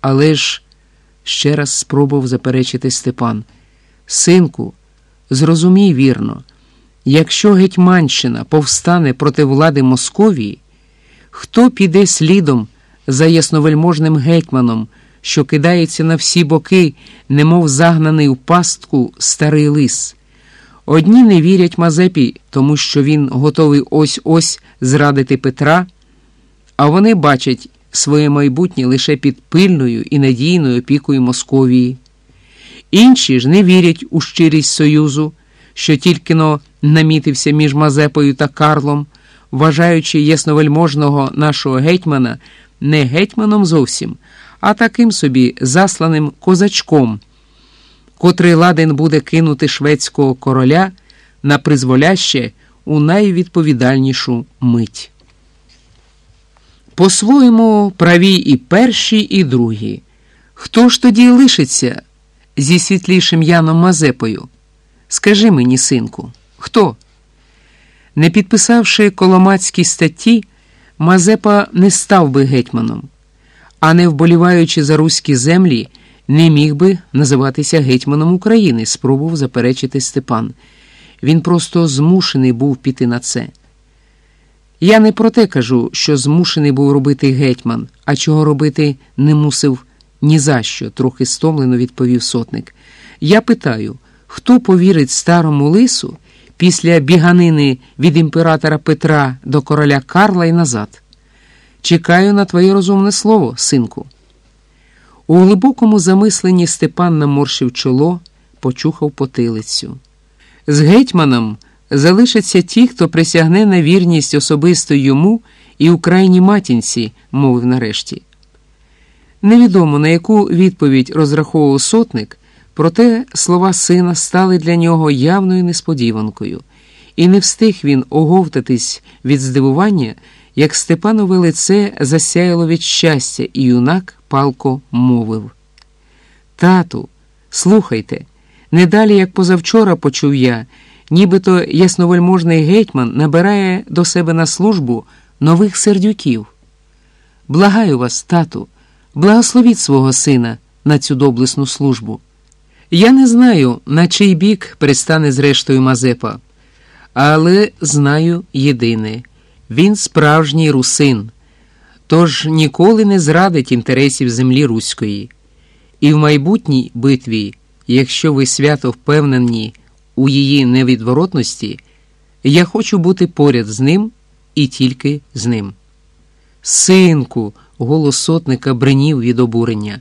Але ж, ще раз спробував заперечити Степан, синку, зрозумій вірно, якщо Гетьманщина повстане проти влади Московії, хто піде слідом за ясновельможним гетьманом, що кидається на всі боки, немов загнаний у пастку старий лис? Одні не вірять Мазепі, тому що він готовий ось ось зрадити Петра, а вони бачать своє майбутнє лише під пильною і надійною опікою Московії. Інші ж не вірять у щирість Союзу, що тільки но намітився між Мазепою та Карлом, вважаючи ясновельможного нашого гетьмана не гетьманом зовсім, а таким собі засланим козачком, котрий ладен буде кинути шведського короля на призволяще у найвідповідальнішу мить. По-своєму праві і перші, і другі. Хто ж тоді лишиться зі світлішим Яном Мазепою? Скажи мені, синку, хто? Не підписавши коломацькі статті, Мазепа не став би гетьманом, а не вболіваючи за руські землі, не міг би називатися гетьманом України, спробував заперечити Степан. Він просто змушений був піти на це. Я не про те кажу, що змушений був робити гетьман, а чого робити не мусив ні за що, трохи стомлено відповів сотник. Я питаю, хто повірить старому лису після біганини від імператора Петра до короля Карла і назад? Чекаю на твоє розумне слово, синку. У глибокому замисленні Степан наморщив чоло, почухав потилицю. З гетьманом залишаться ті, хто присягне на вірність особисто йому і Україні матінці, мовив нарешті. Невідомо на яку відповідь розраховував сотник, проте слова сина стали для нього явною несподіванкою, і не встиг він оговтатись від здивування, як Степанове лице засяяло від щастя, і юнак палко мовив. Тату, слухайте, не далі, як позавчора почув я, нібито ясновельможний гетьман набирає до себе на службу нових сердюків. Благаю вас, тату, благословіть свого сина на цю доблесну службу. Я не знаю, на чий бік пристане зрештою Мазепа, але знаю єдине він справжній русин, тож ніколи не зрадить інтересів землі руської. І в майбутній битві, якщо ви свято впевнені у її невідворотності, я хочу бути поряд з ним і тільки з ним. Синку, голос сотника бринів від обурення.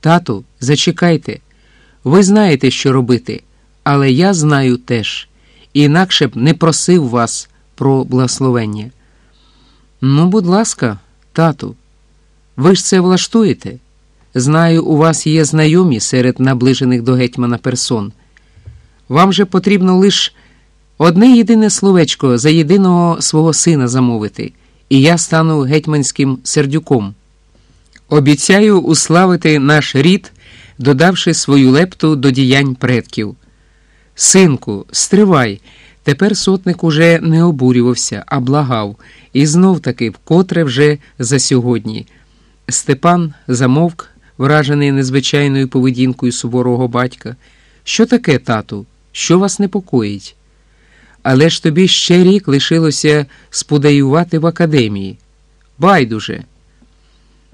Тату, зачекайте. Ви знаєте, що робити, але я знаю теж, інакше б не просив вас про благословення. Ну, будь ласка, тату, ви ж це влаштуєте? Знаю, у вас є знайомі серед наближених до гетьмана персон. Вам же потрібно лише одне єдине словечко за єдиного свого сина замовити, і я стану гетьманським сердюком. Обіцяю уславити наш рід, додавши свою лепту до діянь предків. Синку, стривай. Тепер сотник уже не обурювався, а благав, і знов таки вкотре вже за сьогодні. Степан замовк, вражений незвичайною поведінкою суворого батька. Що таке, тату? Що вас непокоїть? Але ж тобі ще рік лишилося сподаювати в академії. Байдуже.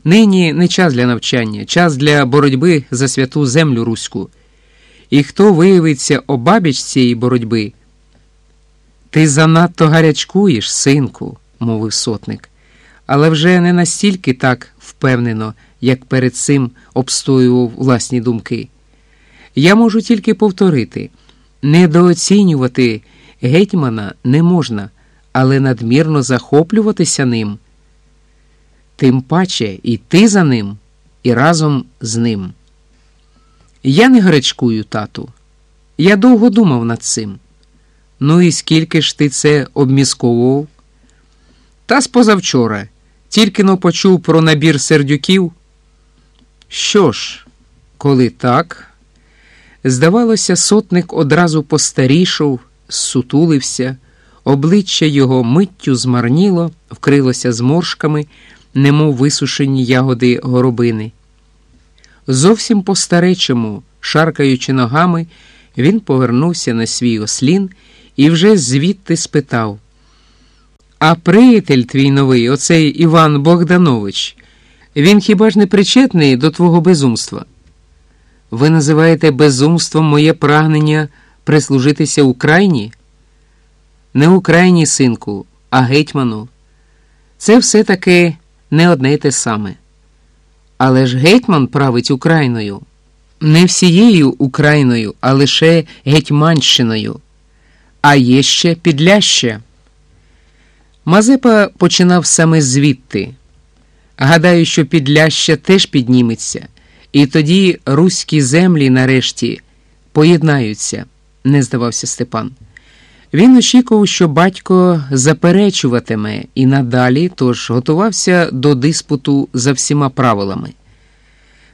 Нині не час для навчання, час для боротьби за святу землю руську. І хто виявиться обабіч цієї боротьби? Ти занадто гарячкуєш, синку, мовив сотник, але вже не настільки так впевнено, як перед цим обстоював власні думки. Я можу тільки повторити недооцінювати гетьмана не можна, але надмірно захоплюватися ним. Тим паче іти за ним і разом з ним. Я не гарячкую, тату. Я довго думав над цим. Ну і скільки ж ти це обмісковував? Та з позавчора, тільки но почув про набір сердюків. Що ж, коли так, здавалося, сотник одразу постарішав, сутулився, обличчя його миттю змарніло, вкрилося зморшками, немов висушені ягоди горобини. Зовсім по старечому, шаркаючи ногами, він повернувся на свій ослін і вже звідти спитав. А приятель твій новий, оцей Іван Богданович, він хіба ж не причетний до твого безумства? Ви називаєте безумством моє прагнення прислужитися Україні? Не Україні, синку, а гетьману. Це все таки не одне й те саме. Але ж гетьман править Україною. Не всією Україною, а лише Гетьманщиною. А є ще Підляще. Мазепа починав саме звідти. Гадаю, що Підляща теж підніметься, і тоді руські землі нарешті поєднаються, не здавався Степан. Він очікував, що батько заперечуватиме і надалі, тож готувався до диспуту за всіма правилами.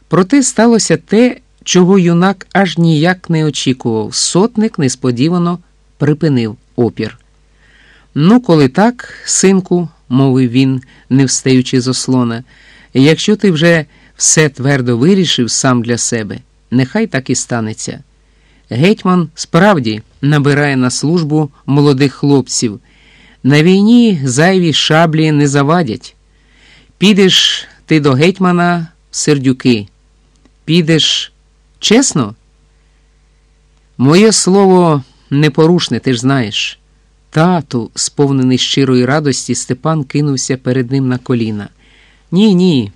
Проте сталося те, чого юнак аж ніяк не очікував. Сотник несподівано припинив опір. Ну, коли так, синку, мовив він, не встаючи з ослона, якщо ти вже все твердо вирішив сам для себе, нехай так і станеться. Гетьман справді набирає на службу молодих хлопців. На війні зайві шаблі не завадять. Підеш ти до гетьмана сердюки. Підеш чесно? Моє слово непорушне, ти ж знаєш. Тату, сповнений щирої радості, Степан кинувся перед ним на коліна. Ні, ні,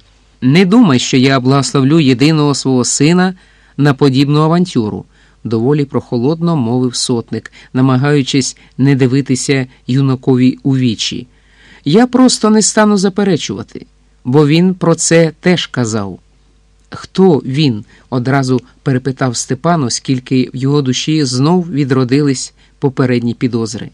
не думай, що я благословлю єдиного свого сина на подібну авантюру, доволі прохолодно мовив сотник, намагаючись не дивитися юнакові у вічі. Я просто не стану заперечувати, бо він про це теж казав. Хто він? одразу перепитав Степан, оскільки в його душі знов відродились попередні підозри.